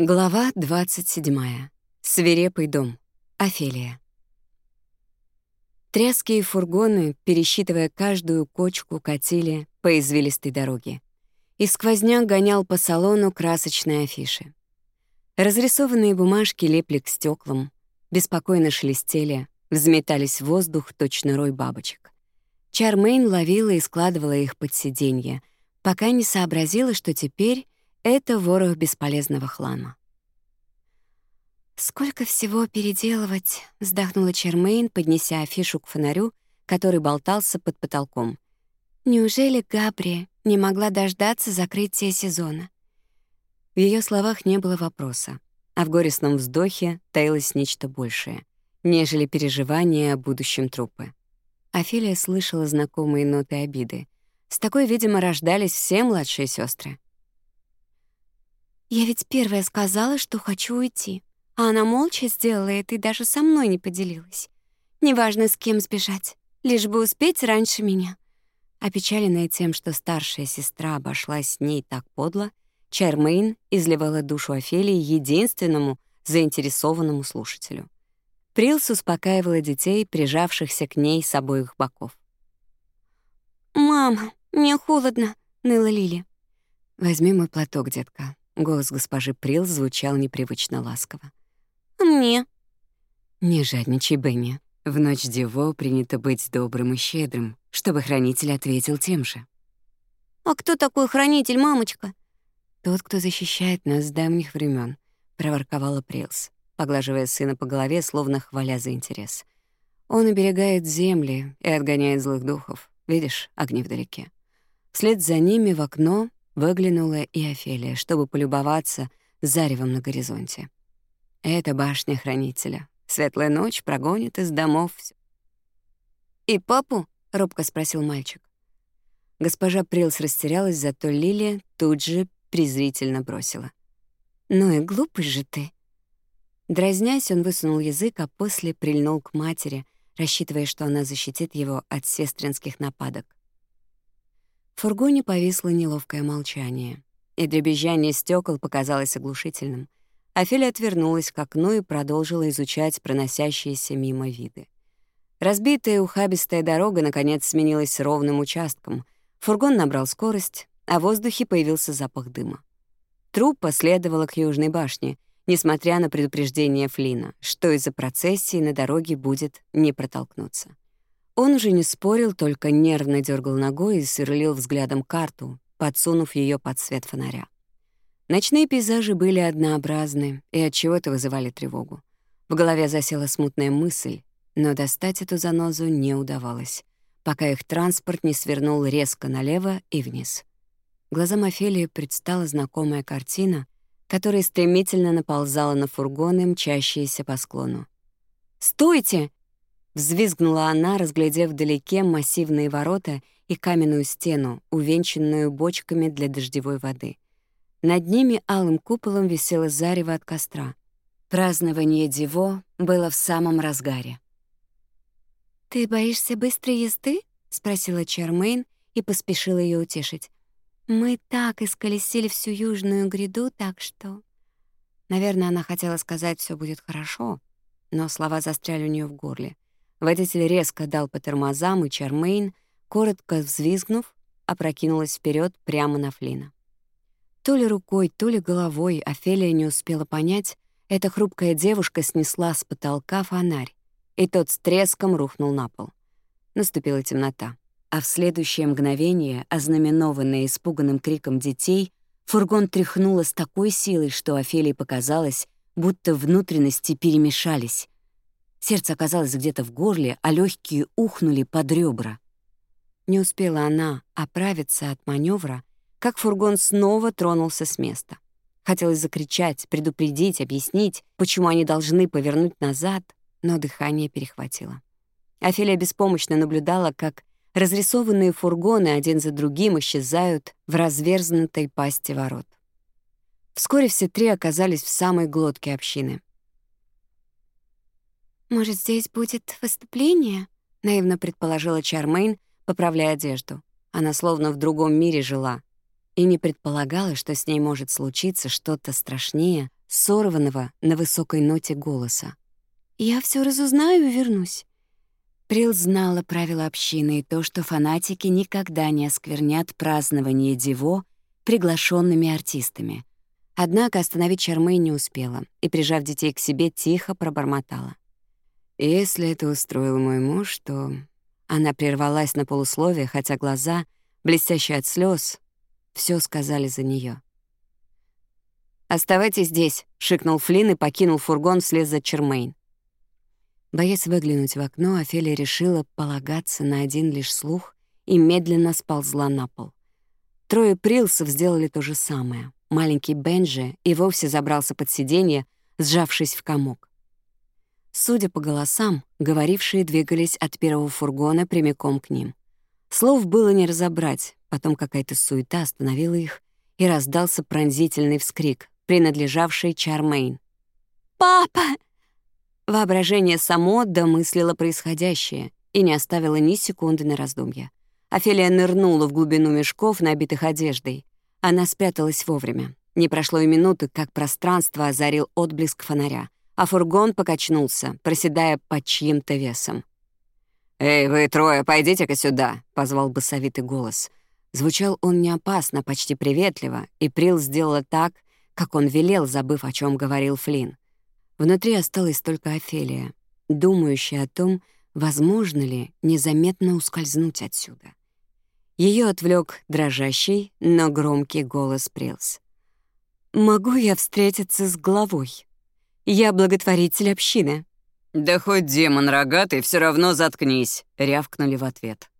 Глава 27. Свирепый дом. Офелия. Тряские фургоны, пересчитывая каждую кочку, катили по извилистой дороге. И сквозняк гонял по салону красочные афиши. Разрисованные бумажки лепли к стеклам, беспокойно шелестели, взметались в воздух точно рой бабочек. Чармейн ловила и складывала их под сиденье, пока не сообразила, что теперь это ворох бесполезного хлама. «Сколько всего переделывать!» — вздохнула Чермейн, поднеся афишу к фонарю, который болтался под потолком. «Неужели Габри не могла дождаться закрытия сезона?» В ее словах не было вопроса, а в горестном вздохе таилось нечто большее, нежели переживание о будущем трупы. Афилия слышала знакомые ноты обиды. С такой, видимо, рождались все младшие сестры. Я ведь первая сказала, что хочу уйти, а она молча сделала это и даже со мной не поделилась. Неважно, с кем сбежать, лишь бы успеть раньше меня. Опечаленная тем, что старшая сестра обошлась с ней так подло, Чармейн изливала душу Офелии единственному заинтересованному слушателю. Прилс успокаивала детей, прижавшихся к ней с обоих боков. «Мама, мне холодно», — ныла Лили. «Возьми мой платок, детка. Голос госпожи Прил звучал непривычно ласково. «Мне». «Не жадничай, Бенни. В ночь Диво принято быть добрым и щедрым, чтобы хранитель ответил тем же». «А кто такой хранитель, мамочка?» «Тот, кто защищает нас с давних времен, проворковала Прилс, поглаживая сына по голове, словно хваля за интерес. «Он оберегает земли и отгоняет злых духов. Видишь, огни вдалеке». Вслед за ними в окно выглянула и Офелия, чтобы полюбоваться заревом на горизонте. Это башня хранителя. Светлая ночь прогонит из домов всё. «И папу?» — робко спросил мальчик. Госпожа Прилс растерялась, зато Лилия тут же презрительно бросила. «Ну и глупый же ты!» Дразнясь, он высунул язык, а после прильнул к матери, рассчитывая, что она защитит его от сестринских нападок. В фургоне повисло неловкое молчание, и дребезжание стекол показалось оглушительным. Офелия отвернулась к окну и продолжила изучать проносящиеся мимо виды. Разбитая ухабистая дорога, наконец, сменилась ровным участком. Фургон набрал скорость, а в воздухе появился запах дыма. Труппа следовала к Южной башне, несмотря на предупреждение Флина, что из-за процессии на дороге будет не протолкнуться. Он уже не спорил, только нервно дергал ногой и сверлил взглядом карту, подсунув ее под свет фонаря. Ночные пейзажи были однообразны и отчего-то вызывали тревогу. В голове засела смутная мысль, но достать эту занозу не удавалось, пока их транспорт не свернул резко налево и вниз. Глазам Офелии предстала знакомая картина, которая стремительно наползала на фургоны, мчащиеся по склону. «Стойте!» Взвизгнула она, разглядев вдалеке массивные ворота и каменную стену, увенчанную бочками для дождевой воды. Над ними алым куполом висело зарево от костра. Празднование Диво было в самом разгаре. «Ты боишься быстрой езды?» — спросила Чармейн и поспешила ее утешить. «Мы так исколесили всю южную гряду, так что...» Наверное, она хотела сказать все будет хорошо», но слова застряли у нее в горле — Водитель резко дал по тормозам, и Чармейн, коротко взвизгнув, опрокинулась вперед прямо на Флина. То ли рукой, то ли головой Офелия не успела понять, эта хрупкая девушка снесла с потолка фонарь, и тот с треском рухнул на пол. Наступила темнота, а в следующее мгновение, ознаменованное испуганным криком детей, фургон тряхнуло с такой силой, что Офелии показалось, будто внутренности перемешались, Сердце оказалось где-то в горле, а легкие ухнули под ребра. Не успела она оправиться от маневра, как фургон снова тронулся с места. Хотелось закричать, предупредить, объяснить, почему они должны повернуть назад, но дыхание перехватило. Офелия беспомощно наблюдала, как разрисованные фургоны один за другим исчезают в разверзнутой пасти ворот. Вскоре все три оказались в самой глотке общины — «Может, здесь будет выступление?» — наивно предположила Чармейн, поправляя одежду. Она словно в другом мире жила и не предполагала, что с ней может случиться что-то страшнее, сорванного на высокой ноте голоса. «Я все разузнаю и вернусь». Прил знала правила общины и то, что фанатики никогда не осквернят празднование Диво приглашенными артистами. Однако остановить Чармей не успела и, прижав детей к себе, тихо пробормотала. И если это устроил мой муж, то... Она прервалась на полуслове, хотя глаза, блестящие от слез, все сказали за нее. «Оставайтесь здесь», — шикнул Флин и покинул фургон вслед за Чермейн. Боясь выглянуть в окно, Офелия решила полагаться на один лишь слух и медленно сползла на пол. Трое прилсов сделали то же самое. Маленький Бенджи и вовсе забрался под сиденье, сжавшись в комок. Судя по голосам, говорившие двигались от первого фургона прямиком к ним. Слов было не разобрать, потом какая-то суета остановила их, и раздался пронзительный вскрик, принадлежавший Чармейн. «Папа!» Воображение само домыслило происходящее и не оставило ни секунды на раздумья. Офелия нырнула в глубину мешков, набитых одеждой. Она спряталась вовремя. Не прошло и минуты, как пространство озарил отблеск фонаря а фургон покачнулся, проседая под чьим-то весом. «Эй, вы трое, пойдите-ка сюда!» — позвал басовитый голос. Звучал он не опасно, почти приветливо, и Прил сделала так, как он велел, забыв, о чем говорил Флинн. Внутри осталась только Офелия, думающая о том, возможно ли незаметно ускользнуть отсюда. Ее отвлек дрожащий, но громкий голос Прилс. «Могу я встретиться с главой?» Я благотворитель общины». «Да хоть демон рогатый, все равно заткнись», — рявкнули в ответ.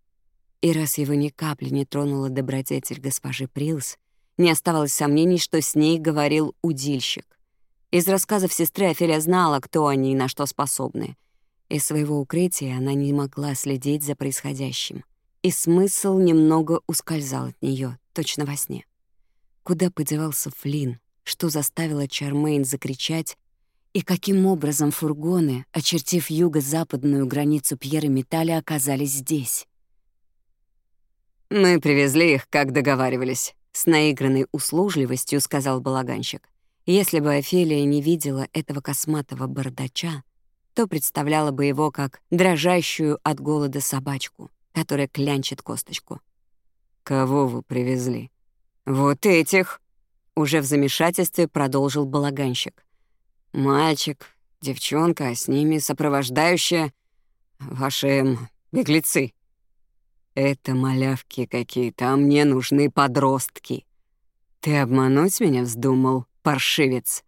И раз его ни капли не тронула добродетель госпожи Прилс, не оставалось сомнений, что с ней говорил удильщик. Из рассказов сестры Офеля знала, кто они и на что способны. Из своего укрытия она не могла следить за происходящим. И смысл немного ускользал от нее, точно во сне. Куда подевался Флинн? Что заставило Чармейн закричать и каким образом фургоны, очертив юго-западную границу Пьера Металли, оказались здесь? «Мы привезли их, как договаривались», — с наигранной услужливостью сказал балаганщик. Если бы Офелия не видела этого косматого бардача, то представляла бы его как дрожащую от голода собачку, которая клянчит косточку. «Кого вы привезли?» «Вот этих!» — уже в замешательстве продолжил балаганщик мальчик, девчонка, с ними сопровождающая ваши беглецы. Это малявки какие-то, а мне нужны подростки. Ты обмануть меня вздумал, паршивец.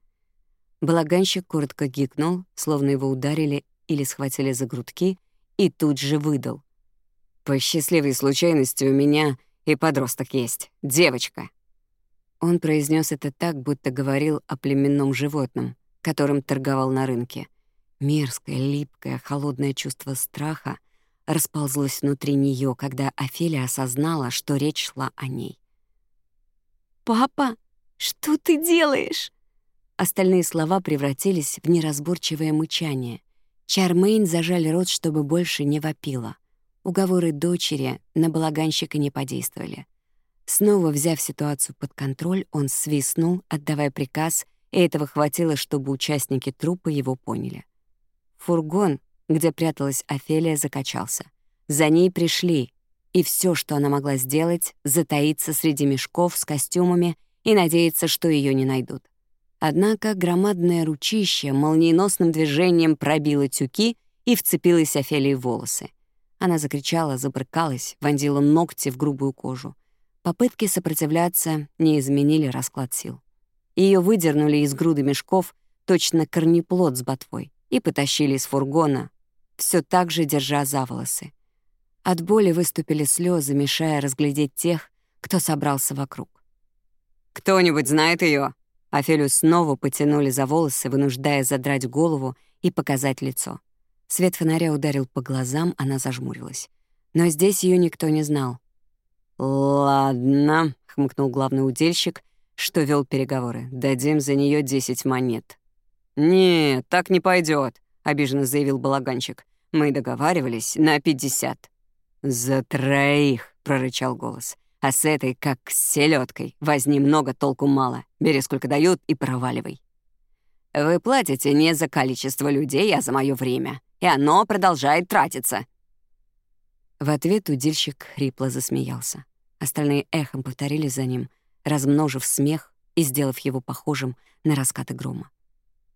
Благанщик коротко гикнул, словно его ударили или схватили за грудки, и тут же выдал. По счастливой случайности у меня и подросток есть, девочка. Он произнес это так, будто говорил о племенном животном которым торговал на рынке. Мерзкое, липкое, холодное чувство страха расползлось внутри нее, когда Офелия осознала, что речь шла о ней. «Папа, что ты делаешь?» Остальные слова превратились в неразборчивое мычание. Чармейн зажали рот, чтобы больше не вопила. Уговоры дочери на балаганщика не подействовали. Снова взяв ситуацию под контроль, он свистнул, отдавая приказ и этого хватило, чтобы участники трупа его поняли. Фургон, где пряталась Офелия, закачался. За ней пришли, и все, что она могла сделать, затаиться среди мешков с костюмами и надеяться, что ее не найдут. Однако громадное ручище молниеносным движением пробило тюки и вцепилось Офелии в волосы. Она закричала, забрыкалась, вонзила ногти в грубую кожу. Попытки сопротивляться не изменили расклад сил. Ее выдернули из груды мешков, точно корнеплод с ботвой, и потащили из фургона, все так же держа за волосы. От боли выступили слезы, мешая разглядеть тех, кто собрался вокруг. «Кто-нибудь знает ее? Афелю снова потянули за волосы, вынуждая задрать голову и показать лицо. Свет фонаря ударил по глазам, она зажмурилась. Но здесь ее никто не знал. «Ладно», — хмыкнул главный удельщик, что вел переговоры. «Дадим за нее 10 монет». «Нет, так не пойдет, обиженно заявил балаганщик. «Мы договаривались на 50». «За троих», — прорычал голос. «А с этой, как с селедкой, возни много, толку мало. Бери сколько дают и проваливай». «Вы платите не за количество людей, а за мое время. И оно продолжает тратиться». В ответ удильщик хрипло засмеялся. Остальные эхом повторили за ним — размножив смех и сделав его похожим на раскаты грома.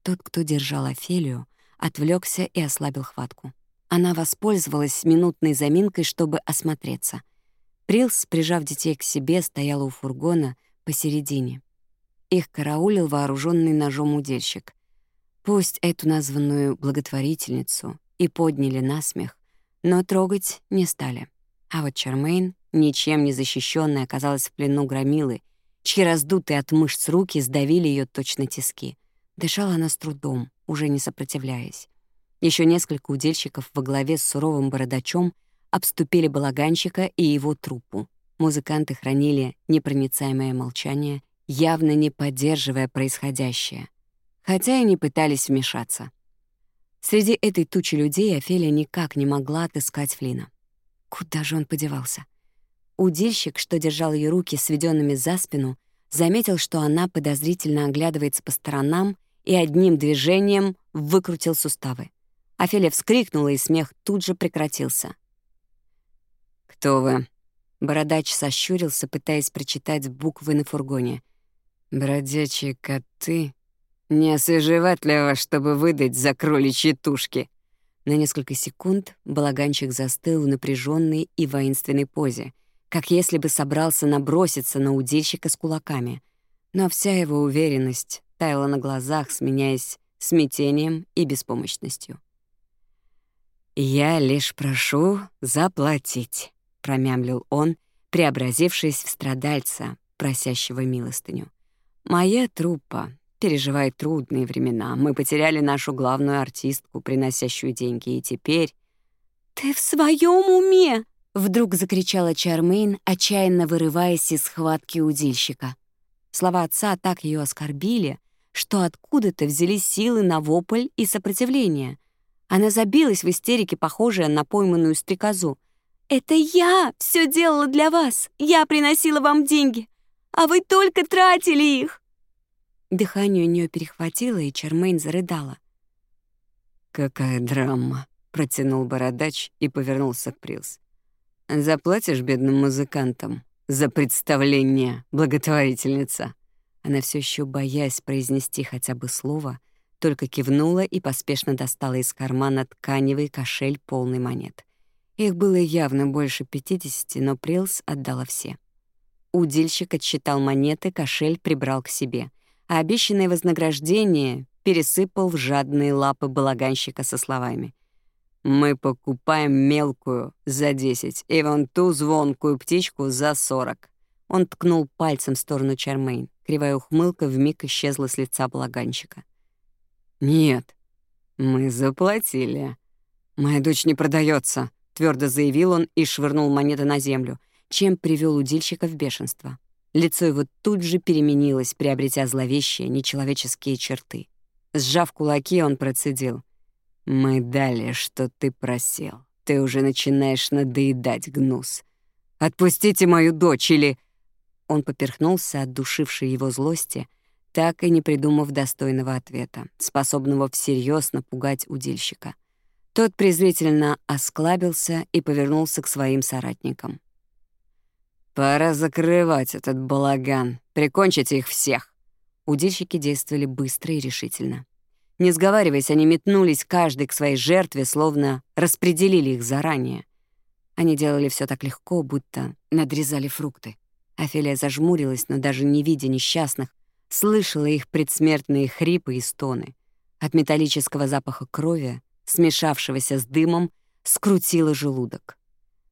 Тот, кто держал Офелию, отвлекся и ослабил хватку. Она воспользовалась минутной заминкой, чтобы осмотреться. Прилс, прижав детей к себе, стояла у фургона посередине. Их караулил вооруженный ножом удильщик. Пусть эту названную благотворительницу и подняли на смех, но трогать не стали. А вот Чермейн, ничем не защищенная, оказалась в плену громилы — чьи раздутые от мышц руки сдавили ее точно тиски. Дышала она с трудом, уже не сопротивляясь. Еще несколько удельщиков во главе с суровым бородачом обступили балаганщика и его труппу. Музыканты хранили непроницаемое молчание, явно не поддерживая происходящее, хотя и не пытались вмешаться. Среди этой тучи людей Офелия никак не могла отыскать Флина. Куда же он подевался? Удильщик, что держал ее руки сведенными за спину, заметил, что она подозрительно оглядывается по сторонам и одним движением выкрутил суставы. Офелия вскрикнула, и смех тут же прекратился. «Кто вы?» Бородач сощурился, пытаясь прочитать буквы на фургоне. «Бродячие коты...» «Не освежеватливо, чтобы выдать за кроличьи тушки!» На несколько секунд балаганчик застыл в напряженной и воинственной позе — как если бы собрался наброситься на удильщика с кулаками. Но вся его уверенность таяла на глазах, сменяясь смятением и беспомощностью. «Я лишь прошу заплатить», — промямлил он, преобразившись в страдальца, просящего милостыню. «Моя труппа переживает трудные времена. Мы потеряли нашу главную артистку, приносящую деньги, и теперь...» «Ты в своем уме?» Вдруг закричала Чармейн, отчаянно вырываясь из схватки удильщика. Слова отца так ее оскорбили, что откуда-то взялись силы на вопль и сопротивление. Она забилась в истерике, похожая на пойманную стрекозу. «Это я все делала для вас! Я приносила вам деньги! А вы только тратили их!» Дыхание у нее перехватило, и Чармейн зарыдала. «Какая драма!» — протянул бородач и повернулся к Прилс. Заплатишь бедным музыкантам за представление, благотворительница. Она все еще боясь произнести хотя бы слово, только кивнула и поспешно достала из кармана тканевый кошель полный монет. Их было явно больше 50, но Прилс отдала все. Удильщик отсчитал монеты, кошель прибрал к себе, а обещанное вознаграждение пересыпал в жадные лапы балаганщика со словами — мы покупаем мелкую за 10 и вон ту звонкую птичку за 40. Он ткнул пальцем в сторону Чармейн. Кривая ухмылка вмиг исчезла с лица балаганщика. «Нет, мы заплатили. Моя дочь не продается, твердо заявил он и швырнул монеты на землю, чем привел удильщика в бешенство. Лицо его тут же переменилось, приобретя зловещие, нечеловеческие черты. Сжав кулаки, он процедил — мы дали, что ты просил. Ты уже начинаешь надоедать, гнус. Отпустите мою дочь или...» Он поперхнулся от душившей его злости, так и не придумав достойного ответа, способного всерьез напугать удильщика. Тот презрительно осклабился и повернулся к своим соратникам. «Пора закрывать этот балаган. Прикончите их всех!» Удильщики действовали быстро и решительно. Не сговариваясь, они метнулись каждый к своей жертве, словно распределили их заранее. Они делали все так легко, будто надрезали фрукты. Офелия зажмурилась, но даже не видя несчастных, слышала их предсмертные хрипы и стоны. От металлического запаха крови, смешавшегося с дымом, скрутила желудок.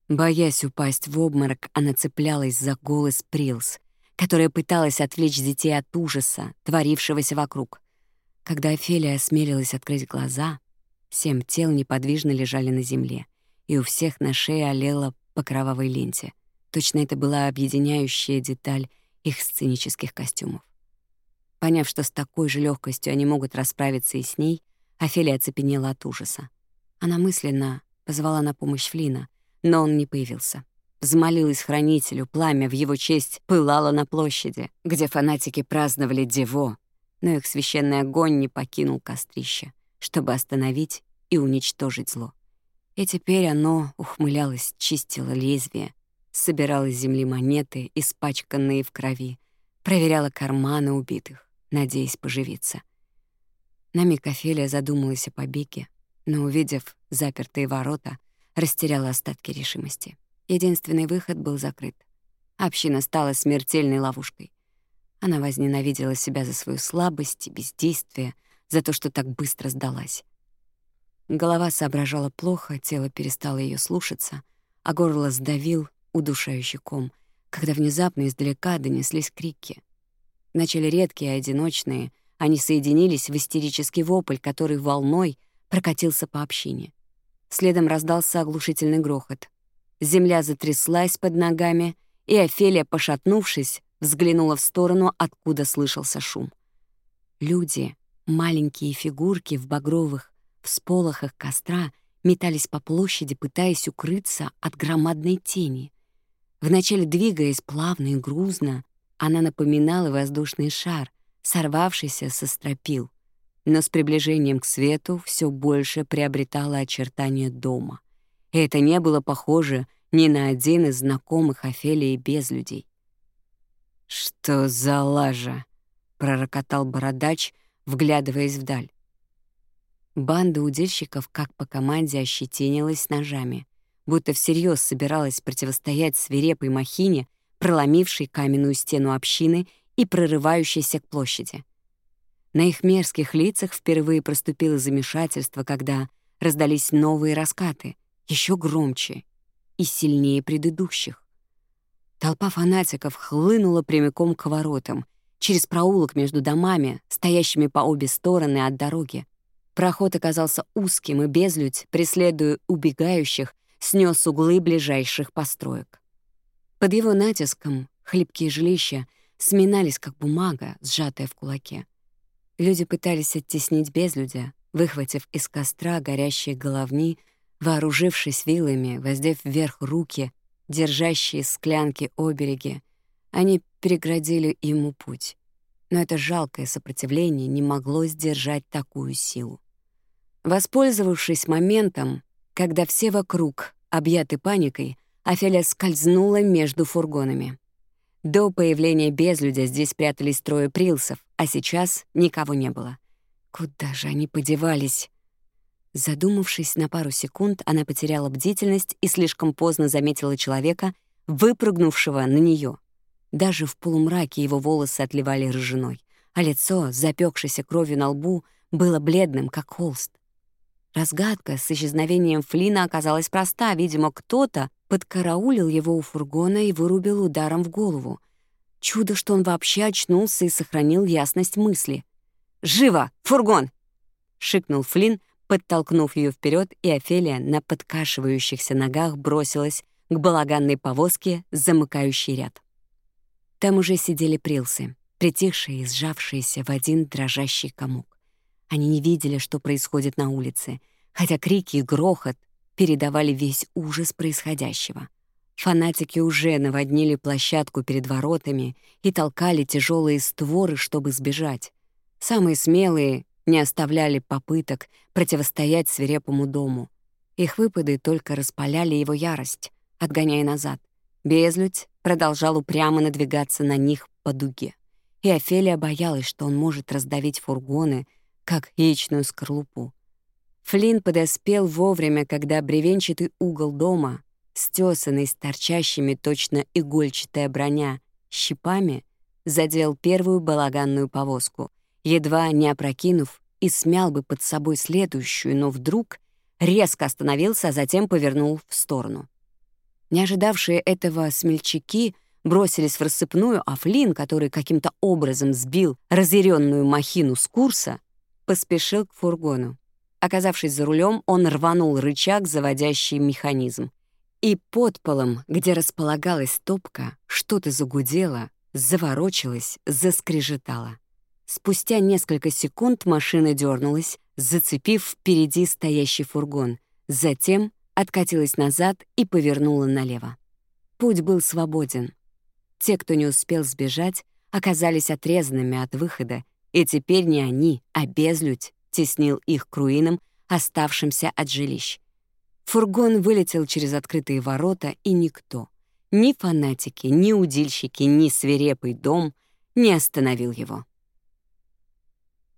Боясь упасть в обморок, она цеплялась за голос Прилс, которая пыталась отвлечь детей от ужаса, творившегося вокруг. Когда Офелия осмелилась открыть глаза, семь тел неподвижно лежали на земле, и у всех на шее олела по кровавой ленте. Точно это была объединяющая деталь их сценических костюмов. Поняв, что с такой же легкостью они могут расправиться и с ней, Офелия оцепенела от ужаса. Она мысленно позвала на помощь Флина, но он не появился. Взмолилась хранителю, пламя в его честь пылало на площади, где фанатики праздновали Дево, ну, но их священный огонь не покинул кострище, чтобы остановить и уничтожить зло. И теперь оно ухмылялось, чистило лезвие, собирало с земли монеты, испачканные в крови, проверяло карманы убитых, надеясь поживиться. На миг Офелия задумалась о побеге, но, увидев запертые ворота, растеряла остатки решимости. Единственный выход был закрыт. Община стала смертельной ловушкой. Она возненавидела себя за свою слабость и бездействие, за то, что так быстро сдалась. Голова соображала плохо, тело перестало ее слушаться, а горло сдавил удушающий ком, когда внезапно издалека донеслись крики. Начали редкие и одиночные, они соединились в истерический вопль, который волной прокатился по общине. Следом раздался оглушительный грохот. Земля затряслась под ногами, и Офелия, пошатнувшись, взглянула в сторону, откуда слышался шум. Люди, маленькие фигурки в багровых, в сполохах костра, метались по площади, пытаясь укрыться от громадной тени. Вначале двигаясь плавно и грузно, она напоминала воздушный шар, сорвавшийся со стропил. Но с приближением к свету все больше приобретала очертания дома. И это не было похоже ни на один из знакомых Офелии без людей. «Что за лажа?» — пророкотал бородач, вглядываясь вдаль. Банда удильщиков, как по команде, ощетинилась ножами, будто всерьез собиралась противостоять свирепой махине, проломившей каменную стену общины и прорывающейся к площади. На их мерзких лицах впервые проступило замешательство, когда раздались новые раскаты, еще громче и сильнее предыдущих. Толпа фанатиков хлынула прямиком к воротам, через проулок между домами, стоящими по обе стороны от дороги. Проход оказался узким, и безлюдь, преследуя убегающих, снес углы ближайших построек. Под его натиском хлипкие жилища сминались, как бумага, сжатая в кулаке. Люди пытались оттеснить безлюдя, выхватив из костра горящие головни, вооружившись вилами, воздев вверх руки — держащие склянки обереги, они преградили ему путь. Но это жалкое сопротивление не могло сдержать такую силу. Воспользовавшись моментом, когда все вокруг объяты паникой, Офеля скользнула между фургонами. До появления безлюдя здесь прятались трое прилсов, а сейчас никого не было. Куда же они подевались? Задумавшись на пару секунд, она потеряла бдительность и слишком поздно заметила человека, выпрыгнувшего на нее. Даже в полумраке его волосы отливали рыжиной, а лицо, запекшееся кровью на лбу, было бледным, как холст. Разгадка с исчезновением Флина оказалась проста. Видимо, кто-то подкараулил его у фургона и вырубил ударом в голову. Чудо, что он вообще очнулся и сохранил ясность мысли. «Живо! Фургон!» — шикнул Флинн, Подтолкнув ее вперед, и Офелия на подкашивающихся ногах бросилась к балаганной повозке, замыкающей ряд. Там уже сидели прилсы, притихшие и сжавшиеся в один дрожащий комок. Они не видели, что происходит на улице, хотя крики и грохот передавали весь ужас происходящего. Фанатики уже наводнили площадку перед воротами и толкали тяжелые створы, чтобы сбежать. Самые смелые не оставляли попыток противостоять свирепому дому. Их выпады только распаляли его ярость, отгоняя назад. Безлюдь продолжал упрямо надвигаться на них по дуге. И Офелия боялась, что он может раздавить фургоны, как яичную скорлупу. Флинн подоспел вовремя, когда бревенчатый угол дома, стесанный с торчащими точно игольчатая броня щипами, задел первую балаганную повозку едва не опрокинув, и смял бы под собой следующую, но вдруг резко остановился, а затем повернул в сторону. Не ожидавшие этого смельчаки бросились в рассыпную, а Флин, который каким-то образом сбил разъяренную махину с курса, поспешил к фургону. Оказавшись за рулем, он рванул рычаг, заводящий механизм. И под полом, где располагалась топка, что-то загудело, заворочилось, заскрежетало. Спустя несколько секунд машина дернулась, зацепив впереди стоящий фургон, затем откатилась назад и повернула налево. Путь был свободен. Те, кто не успел сбежать, оказались отрезанными от выхода, и теперь не они, а безлюдь теснил их к руинам, оставшимся от жилищ. Фургон вылетел через открытые ворота, и никто, ни фанатики, ни удильщики, ни свирепый дом не остановил его.